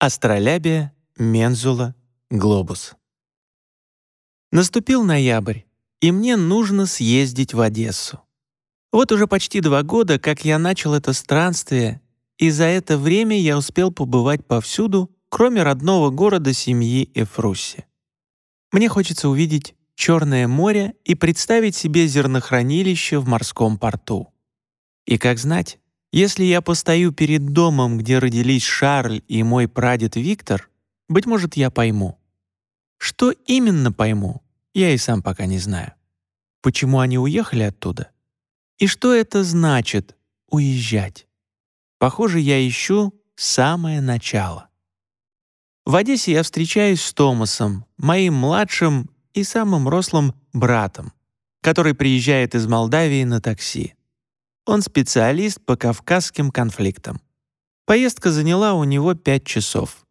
Астролябия, Мензула, Глобус. Наступил ноябрь, и мне нужно съездить в Одессу. Вот уже почти два года, как я начал это странствие, и за это время я успел побывать повсюду, кроме родного города семьи Эфруси. Мне хочется увидеть Черное море и представить себе зернохранилище в морском порту. И как знать, если я постою перед домом, где родились Шарль и мой прадед Виктор, быть может, я пойму. Что именно пойму, я и сам пока не знаю. Почему они уехали оттуда? И что это значит — уезжать? Похоже, я ищу самое начало. В Одессе я встречаюсь с Томасом, моим младшим и самым рослым братом, который приезжает из Молдавии на такси. Он специалист по кавказским конфликтам. Поездка заняла у него пять часов.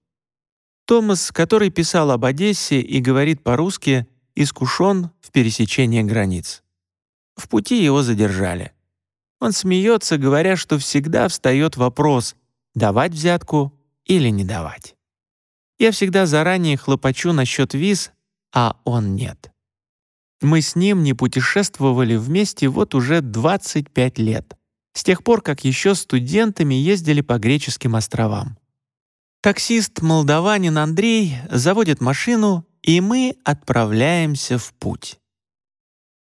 Томас, который писал об Одессе и говорит по-русски, искушен в пересечении границ. В пути его задержали. Он смеется, говоря, что всегда встает вопрос, давать взятку или не давать. Я всегда заранее хлопочу насчет виз, а он нет. Мы с ним не путешествовали вместе вот уже 25 лет, с тех пор, как еще студентами ездили по греческим островам. Таксист-молдаванин Андрей заводит машину, и мы отправляемся в путь.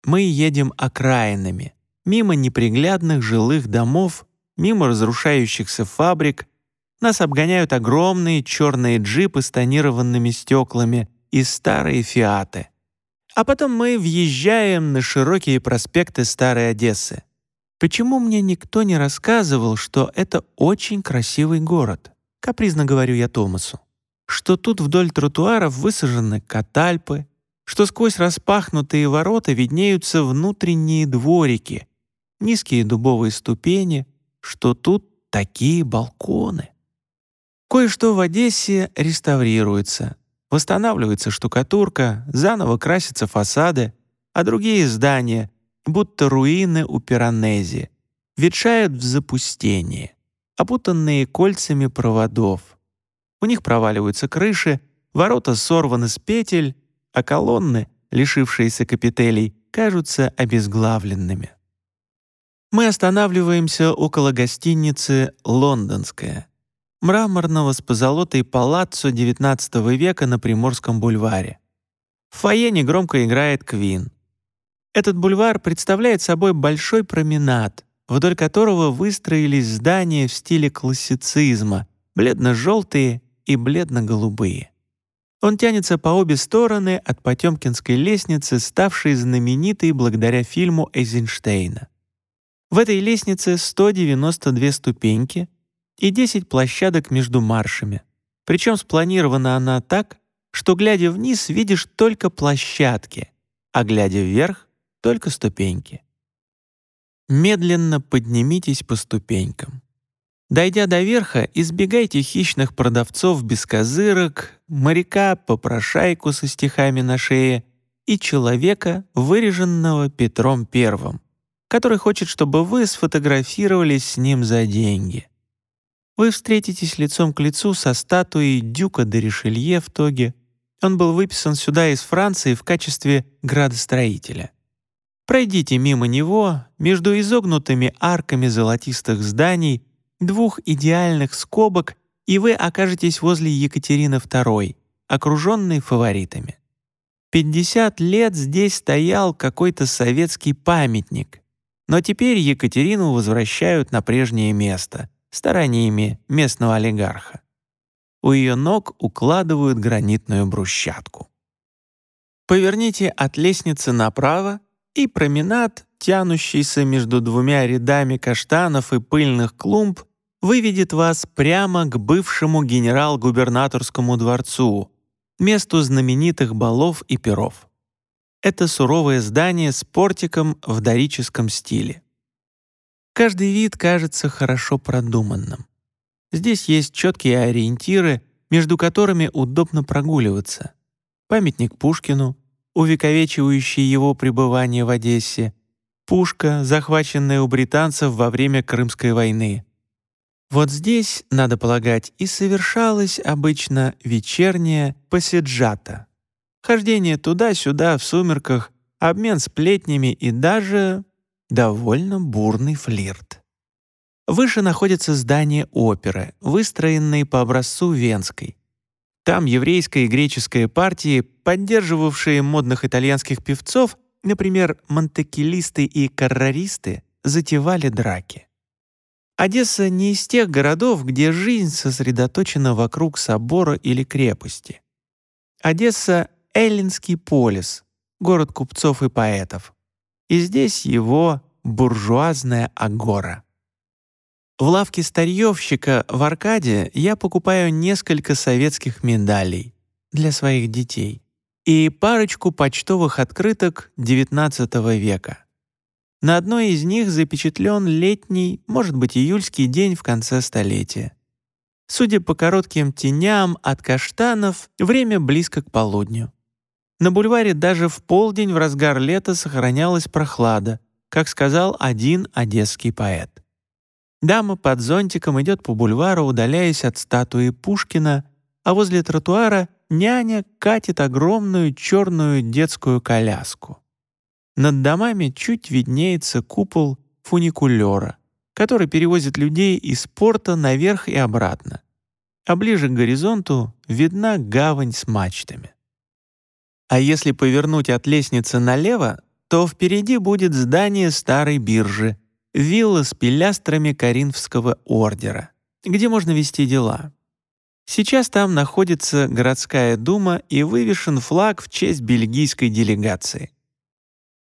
Мы едем окраинами, мимо неприглядных жилых домов, мимо разрушающихся фабрик. Нас обгоняют огромные черные джипы с тонированными стеклами и старые «Фиаты». А потом мы въезжаем на широкие проспекты Старой Одессы. Почему мне никто не рассказывал, что это очень красивый город? Капризно говорю я Томасу. Что тут вдоль тротуаров высажены катальпы, что сквозь распахнутые ворота виднеются внутренние дворики, низкие дубовые ступени, что тут такие балконы. Кое-что в Одессе реставрируется, Восстанавливается штукатурка, заново красятся фасады, а другие здания, будто руины у Пиранези, ветшают в запустении, опутанные кольцами проводов. У них проваливаются крыши, ворота сорваны с петель, а колонны, лишившиеся капителей, кажутся обезглавленными. Мы останавливаемся около гостиницы «Лондонская», мраморного с позолотой палаццо XIX века на Приморском бульваре. В фойе негромко играет Квин. Этот бульвар представляет собой большой променад, вдоль которого выстроились здания в стиле классицизма, бледно-желтые и бледно-голубые. Он тянется по обе стороны от Потемкинской лестницы, ставшей знаменитой благодаря фильму Эйзенштейна. В этой лестнице 192 ступеньки, и 10 площадок между маршами. Причем спланирована она так, что, глядя вниз, видишь только площадки, а глядя вверх — только ступеньки. Медленно поднимитесь по ступенькам. Дойдя до верха, избегайте хищных продавцов без козырок, моряка-попрошайку со стихами на шее и человека, выреженного Петром Первым, который хочет, чтобы вы сфотографировались с ним за деньги вы встретитесь лицом к лицу со статуей Дюка де Ришелье в Тоге. Он был выписан сюда из Франции в качестве градостроителя. Пройдите мимо него, между изогнутыми арками золотистых зданий, двух идеальных скобок, и вы окажетесь возле Екатерины II, окруженной фаворитами. 50 лет здесь стоял какой-то советский памятник, но теперь Екатерину возвращают на прежнее место — стараниями местного олигарха. У ее ног укладывают гранитную брусчатку. Поверните от лестницы направо, и променад, тянущийся между двумя рядами каштанов и пыльных клумб, выведет вас прямо к бывшему генерал-губернаторскому дворцу, месту знаменитых балов и перов. Это суровое здание с портиком в дорическом стиле. Каждый вид кажется хорошо продуманным. Здесь есть четкие ориентиры, между которыми удобно прогуливаться. Памятник Пушкину, увековечивающий его пребывание в Одессе, пушка, захваченная у британцев во время Крымской войны. Вот здесь, надо полагать, и совершалась обычно вечерняя посиджата. Хождение туда-сюда в сумерках, обмен сплетнями и даже довольно бурный флирт. Выше находится здание оперы, выстроенное по образцу Венской. Там еврейская и греческая партии, поддерживавшие модных итальянских певцов, например, монтекилисты и карраристы, затевали драки. Одесса не из тех городов, где жизнь сосредоточена вокруг собора или крепости. Одесса — эллинский полис, город купцов и поэтов. И здесь его буржуазная агора. В лавке старьевщика в Аркаде я покупаю несколько советских медалей для своих детей и парочку почтовых открыток XIX века. На одной из них запечатлен летний, может быть, июльский день в конце столетия. Судя по коротким теням от каштанов, время близко к полудню. На бульваре даже в полдень в разгар лета сохранялась прохлада, как сказал один одесский поэт. Дама под зонтиком идет по бульвару, удаляясь от статуи Пушкина, а возле тротуара няня катит огромную черную детскую коляску. Над домами чуть виднеется купол фуникулера, который перевозит людей из порта наверх и обратно. А ближе к горизонту видна гавань с мачтами. А если повернуть от лестницы налево, то впереди будет здание старой биржи, вилла с пилястрами Коринфского ордера, где можно вести дела. Сейчас там находится городская дума и вывешен флаг в честь бельгийской делегации.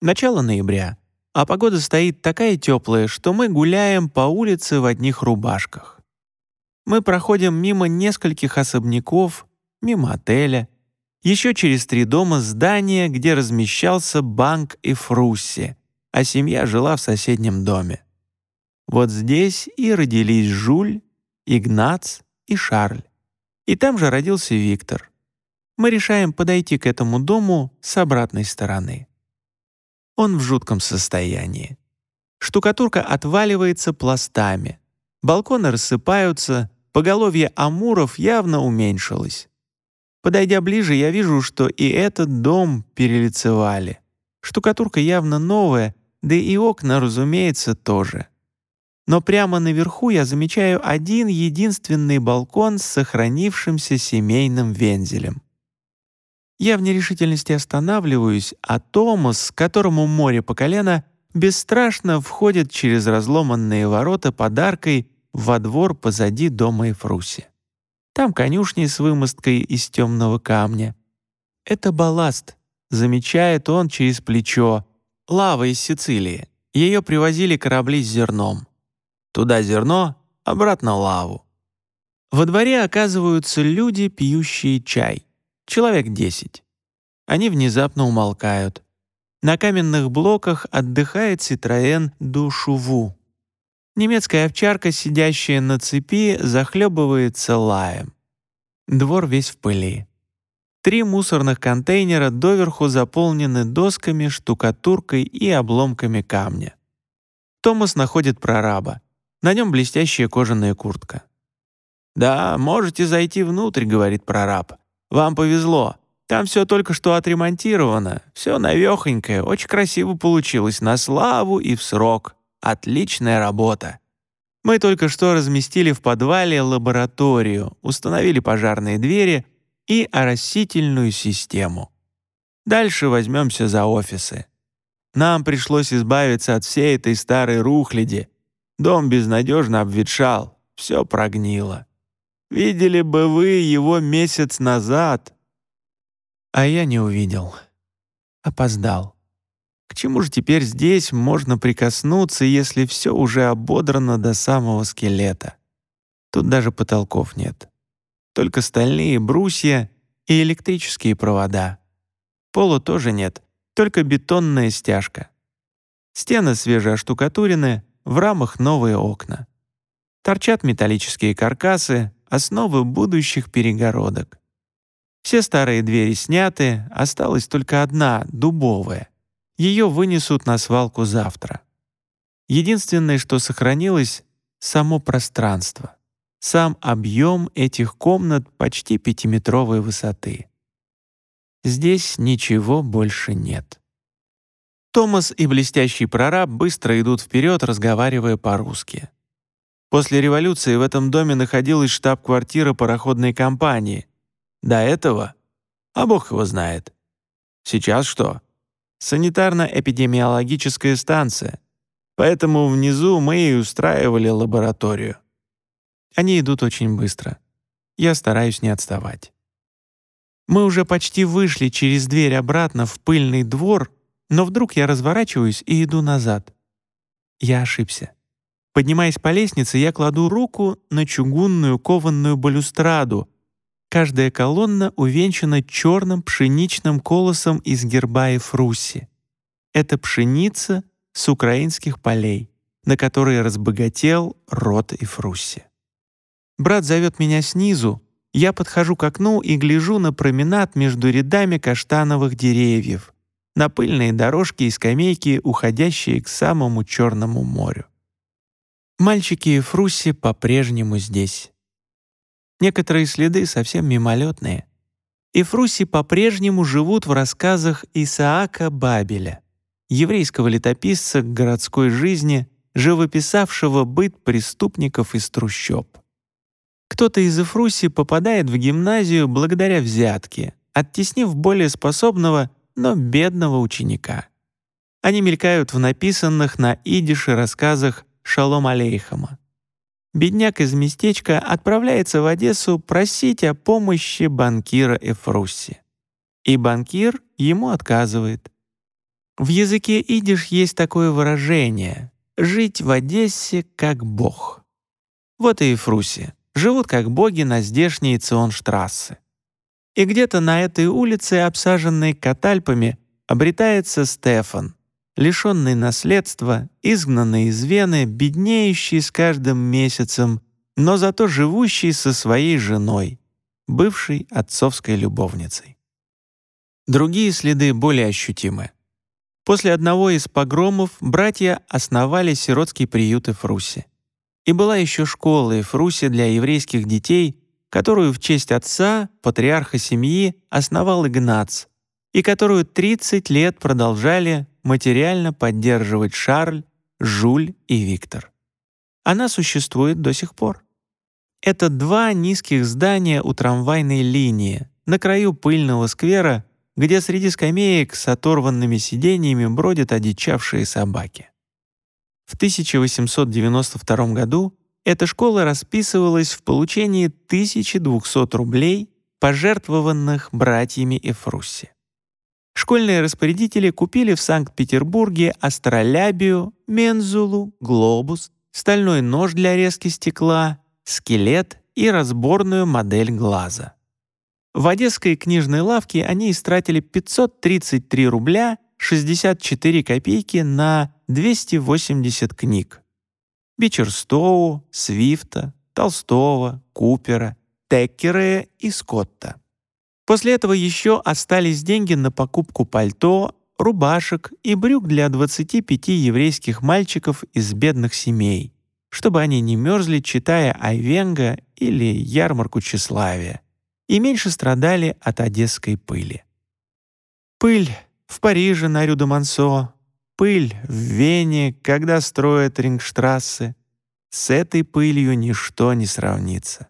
Начало ноября, а погода стоит такая теплая, что мы гуляем по улице в одних рубашках. Мы проходим мимо нескольких особняков, мимо отеля, еще через три дома здания, где размещался банк и Фрусси, а семья жила в соседнем доме. Вот здесь и родились Жуль, Игнац и Шарль. И там же родился Виктор. Мы решаем подойти к этому дому с обратной стороны. Он в жутком состоянии. Штукатурка отваливается пластами. Балконы рассыпаются, поголовье амуров явно уменьшилось. Подойдя ближе, я вижу, что и этот дом перелицевали. Штукатурка явно новая, да и окна, разумеется, тоже. Но прямо наверху я замечаю один единственный балкон с сохранившимся семейным вензелем. Я в нерешительности останавливаюсь, а Томас, которому море по колено, бесстрашно входит через разломанные ворота подаркой во двор позади дома Эфруси. Там конюшни с вымосткой из темного камня. Это балласт, замечает он через плечо. Лава из Сицилии. Ее привозили корабли с зерном. Туда зерно, обратно лаву. Во дворе оказываются люди, пьющие чай. Человек десять. Они внезапно умолкают. На каменных блоках отдыхает Citroën Душуву. Немецкая овчарка, сидящая на цепи, захлебывается лаем. Двор весь в пыли. Три мусорных контейнера доверху заполнены досками, штукатуркой и обломками камня. Томас находит прораба. На нем блестящая кожаная куртка. «Да, можете зайти внутрь», — говорит прораб. Вам повезло. Там все только что отремонтировано, все навехонькое, очень красиво получилось, на славу и в срок. Отличная работа. Мы только что разместили в подвале лабораторию, установили пожарные двери и оросительную систему. Дальше возьмемся за офисы. Нам пришлось избавиться от всей этой старой рухляди. Дом безнадежно обветшал, все прогнило. Видели бы вы его месяц назад. А я не увидел. Опоздал. К чему же теперь здесь можно прикоснуться, если все уже ободрано до самого скелета? Тут даже потолков нет. Только стальные брусья и электрические провода. Пола тоже нет, только бетонная стяжка. Стены свежеоштукатурены, в рамах новые окна. Торчат металлические каркасы, основы будущих перегородок. Все старые двери сняты, осталась только одна, дубовая. Ее вынесут на свалку завтра. Единственное, что сохранилось — само пространство, сам объем этих комнат почти пятиметровой высоты. Здесь ничего больше нет. Томас и блестящий прораб быстро идут вперед, разговаривая по-русски. После революции в этом доме находилась штаб-квартира пароходной компании. До этого? А бог его знает. Сейчас что? Санитарно-эпидемиологическая станция. Поэтому внизу мы и устраивали лабораторию. Они идут очень быстро. Я стараюсь не отставать. Мы уже почти вышли через дверь обратно в пыльный двор, но вдруг я разворачиваюсь и иду назад. Я ошибся. Поднимаясь по лестнице, я кладу руку на чугунную кованную балюстраду. Каждая колонна увенчана черным пшеничным колосом из герба Эфруси. Это пшеница с украинских полей, на которые разбогател род Эфруси. Брат зовет меня снизу, я подхожу к окну и гляжу на променад между рядами каштановых деревьев, на пыльные дорожки и скамейки, уходящие к самому Черному морю. Мальчики и Фрусси по-прежнему здесь. Некоторые следы совсем мимолетные. И по-прежнему живут в рассказах Исаака Бабеля, еврейского летописца городской жизни, живописавшего быт преступников из трущоб. Кто-то из Эфруси попадает в гимназию благодаря взятке, оттеснив более способного, но бедного ученика. Они мелькают в написанных на идише рассказах Шалом Алейхама. Бедняк из местечка отправляется в Одессу просить о помощи банкира Эфруси. И банкир ему отказывает. В языке идиш есть такое выражение «жить в Одессе как бог». Вот и Эфруси живут как боги на здешней Ционштрассе. И где-то на этой улице, обсаженной катальпами, обретается Стефан, лишенный наследства, изгнанный из Вены, беднеющий с каждым месяцем, но зато живущий со своей женой, бывшей отцовской любовницей. Другие следы более ощутимы. После одного из погромов братья основали сиротский приют Эфруси. И была еще школа Эфруси для еврейских детей, которую в честь отца, патриарха семьи, основал Игнац, и которую 30 лет продолжали материально поддерживать Шарль, Жуль и Виктор. Она существует до сих пор. Это два низких здания у трамвайной линии на краю пыльного сквера, где среди скамеек с оторванными сиденьями бродят одичавшие собаки. В 1892 году эта школа расписывалась в получении 1200 рублей, пожертвованных братьями Эфрусси. Школьные распорядители купили в Санкт-Петербурге астролябию, мензулу, глобус, стальной нож для резки стекла, скелет и разборную модель глаза. В одесской книжной лавке они истратили 533 рубля 64 копейки на 280 книг. Бичерстоу, Свифта, Толстого, Купера, Теккерея и Скотта. После этого еще остались деньги на покупку пальто, рубашек и брюк для 25 еврейских мальчиков из бедных семей, чтобы они не мерзли, читая Айвенга или ярмарку тщеславия, и меньше страдали от одесской пыли. Пыль в Париже на Рю-де-Мансо, Пыль в Вене, когда строят рингштрассы. С этой пылью ничто не сравнится.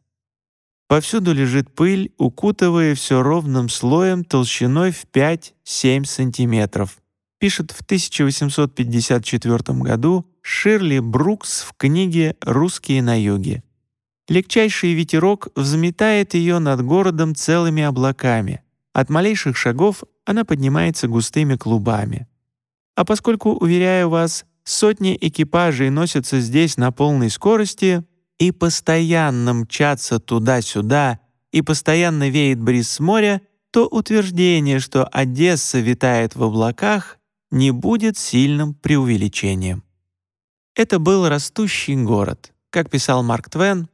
Повсюду лежит пыль, укутывая все ровным слоем толщиной в 5-7 сантиметров, пишет в 1854 году Ширли Брукс в книге «Русские на юге». Легчайший ветерок взметает ее над городом целыми облаками. От малейших шагов она поднимается густыми клубами. А поскольку, уверяю вас, сотни экипажей носятся здесь на полной скорости и постоянно мчатся туда-сюда и постоянно веет бриз с моря, то утверждение, что Одесса витает в облаках, не будет сильным преувеличением. Это был растущий город. Как писал Марк Твен,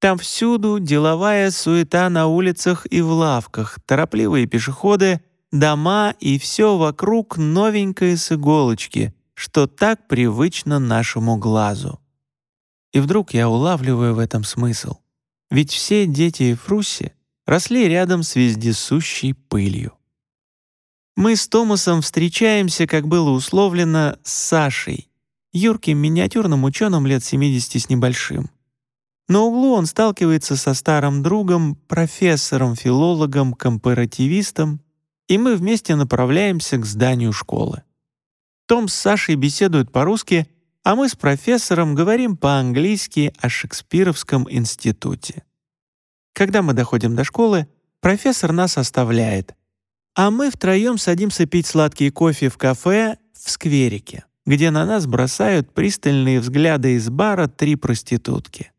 там всюду деловая суета на улицах и в лавках, торопливые пешеходы — дома и все вокруг новенькое с иголочки, что так привычно нашему глазу. И вдруг я улавливаю в этом смысл. Ведь все дети Фрусси росли рядом с вездесущей пылью. Мы с Томасом встречаемся, как было условлено, с Сашей, юрким миниатюрным ученым лет 70 с небольшим. На углу он сталкивается со старым другом, профессором-филологом, компаративистом, и мы вместе направляемся к зданию школы. Том с Сашей беседуют по-русски, а мы с профессором говорим по-английски о Шекспировском институте. Когда мы доходим до школы, профессор нас оставляет, а мы втроем садимся пить сладкий кофе в кафе в скверике, где на нас бросают пристальные взгляды из бара три проститутки.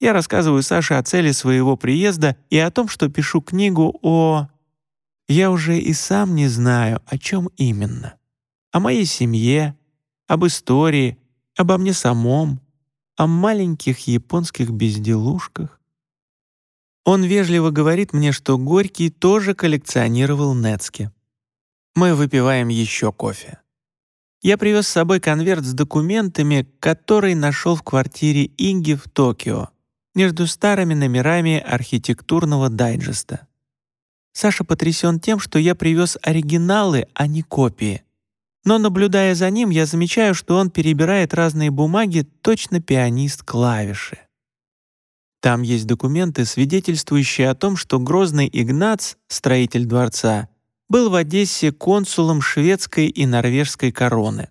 Я рассказываю Саше о цели своего приезда и о том, что пишу книгу о... Я уже и сам не знаю, о чем именно. О моей семье, об истории, обо мне самом, о маленьких японских безделушках. Он вежливо говорит мне, что Горький тоже коллекционировал Нецки. Мы выпиваем еще кофе. Я привез с собой конверт с документами, который нашел в квартире Инги в Токио, между старыми номерами архитектурного дайджеста. Саша потрясен тем, что я привез оригиналы, а не копии. Но, наблюдая за ним, я замечаю, что он перебирает разные бумаги, точно пианист клавиши. Там есть документы, свидетельствующие о том, что Грозный Игнац, строитель дворца, был в Одессе консулом шведской и норвежской короны.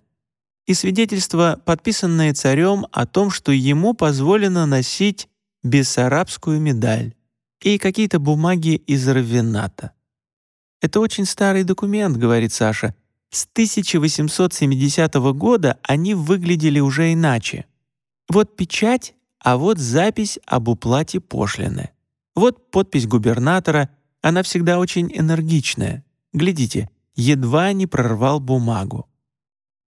И свидетельство, подписанное царем о том, что ему позволено носить бессарабскую медаль и какие-то бумаги из равената. «Это очень старый документ», — говорит Саша. «С 1870 года они выглядели уже иначе. Вот печать, а вот запись об уплате пошлины. Вот подпись губернатора, она всегда очень энергичная. Глядите, едва не прорвал бумагу.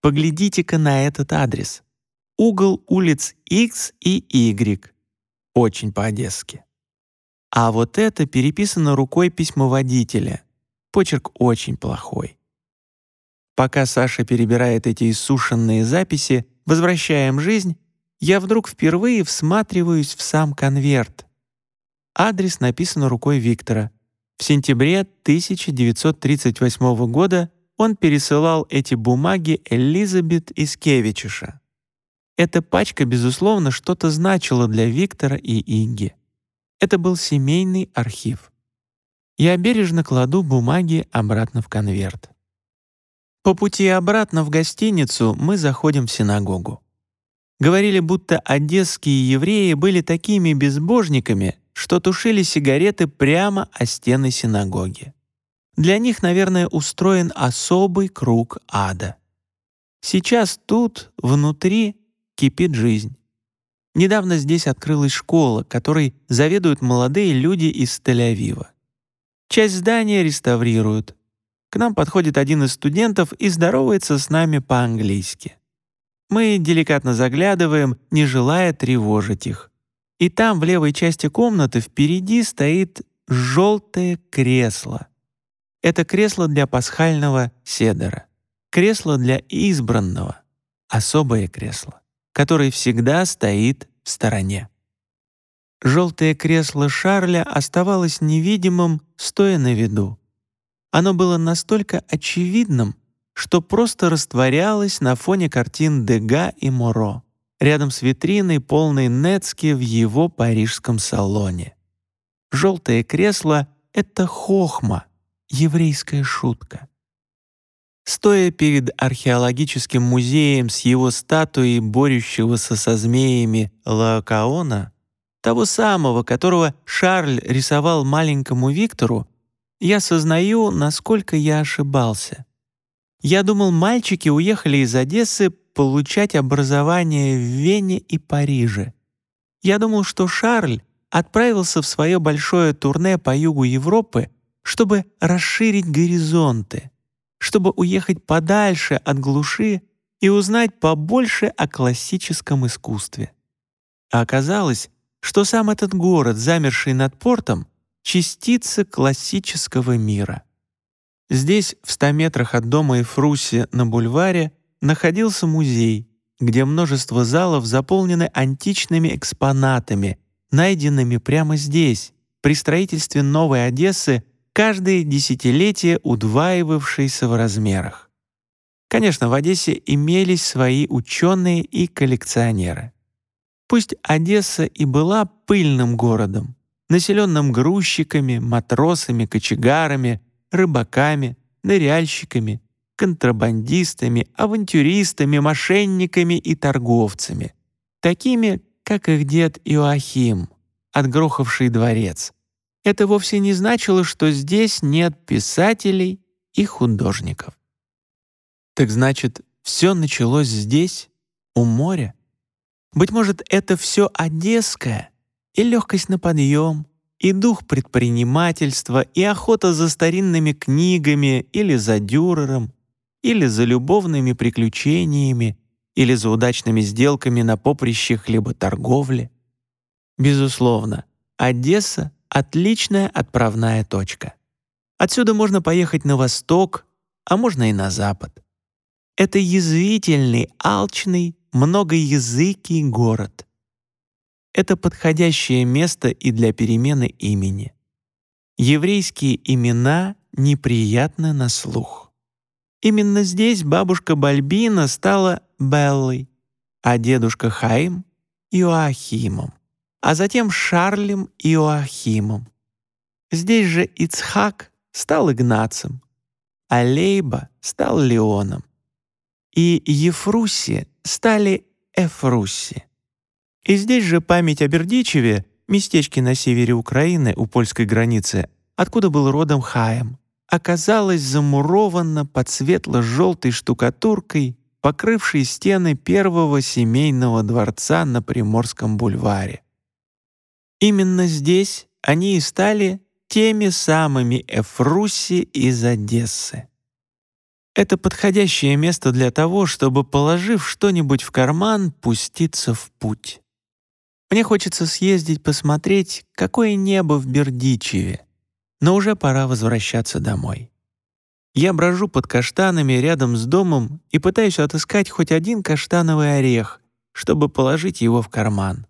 Поглядите-ка на этот адрес. Угол улиц X и Y. Очень по-одесски. А вот это переписано рукой письмоводителя. Почерк очень плохой. Пока Саша перебирает эти иссушенные записи «Возвращаем жизнь», я вдруг впервые всматриваюсь в сам конверт. Адрес написан рукой Виктора. В сентябре 1938 года он пересылал эти бумаги Элизабет Искевичиша. Эта пачка, безусловно, что-то значила для Виктора и Инги. Это был семейный архив. Я бережно кладу бумаги обратно в конверт. По пути обратно в гостиницу мы заходим в синагогу. Говорили, будто одесские евреи были такими безбожниками, что тушили сигареты прямо о стены синагоги. Для них, наверное, устроен особый круг ада. Сейчас тут, внутри, кипит жизнь. Недавно здесь открылась школа, которой заведуют молодые люди из Тель-Авива. Часть здания реставрируют. К нам подходит один из студентов и здоровается с нами по-английски. Мы деликатно заглядываем, не желая тревожить их. И там, в левой части комнаты, впереди стоит желтое кресло. Это кресло для пасхального седера. Кресло для избранного. Особое кресло который всегда стоит в стороне. Желтое кресло Шарля оставалось невидимым, стоя на виду. Оно было настолько очевидным, что просто растворялось на фоне картин Дега и Моро, рядом с витриной, полной Нецки в его парижском салоне. Желтое кресло — это хохма, еврейская шутка. Стоя перед археологическим музеем с его статуей, борющегося со змеями Лаокаона, того самого, которого Шарль рисовал маленькому Виктору, я сознаю, насколько я ошибался. Я думал, мальчики уехали из Одессы получать образование в Вене и Париже. Я думал, что Шарль отправился в свое большое турне по югу Европы, чтобы расширить горизонты, чтобы уехать подальше от глуши и узнать побольше о классическом искусстве. А оказалось, что сам этот город, замерший над портом, частица классического мира. Здесь, в ста метрах от дома Эфруси на бульваре, находился музей, где множество залов заполнены античными экспонатами, найденными прямо здесь, при строительстве Новой Одессы, каждое десятилетие удваивавшейся в размерах. Конечно, в Одессе имелись свои ученые и коллекционеры. Пусть Одесса и была пыльным городом, населенным грузчиками, матросами, кочегарами, рыбаками, ныряльщиками, контрабандистами, авантюристами, мошенниками и торговцами, такими, как их дед Иоахим, отгрохавший дворец. Это вовсе не значило, что здесь нет писателей и художников. Так значит, все началось здесь, у моря? Быть может, это все одесское, и легкость на подъем, и дух предпринимательства, и охота за старинными книгами или за дюрером, или за любовными приключениями, или за удачными сделками на поприще хлеботорговли. Безусловно, Одесса — отличная отправная точка. Отсюда можно поехать на восток, а можно и на запад. Это язвительный, алчный, многоязыкий город. Это подходящее место и для перемены имени. Еврейские имена неприятны на слух. Именно здесь бабушка Бальбина стала Беллой, а дедушка Хаим — Иоахимом, а затем Шарлем Иоахимом. Здесь же Ицхак стал Игнацем, а Лейба стал Леоном и Ефруси стали Эфруси. И здесь же память о Бердичеве, местечке на севере Украины у польской границы, откуда был родом Хаем, оказалась замурована под светло-желтой штукатуркой, покрывшей стены первого семейного дворца на Приморском бульваре. Именно здесь они и стали теми самыми Эфруси из Одессы. Это подходящее место для того, чтобы, положив что-нибудь в карман, пуститься в путь. Мне хочется съездить посмотреть, какое небо в Бердичеве, но уже пора возвращаться домой. Я брожу под каштанами рядом с домом и пытаюсь отыскать хоть один каштановый орех, чтобы положить его в карман.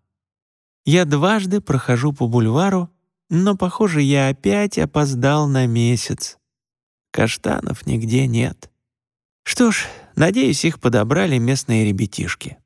Я дважды прохожу по бульвару, но, похоже, я опять опоздал на месяц. Каштанов нигде нет. Что ж, надеюсь, их подобрали местные ребятишки.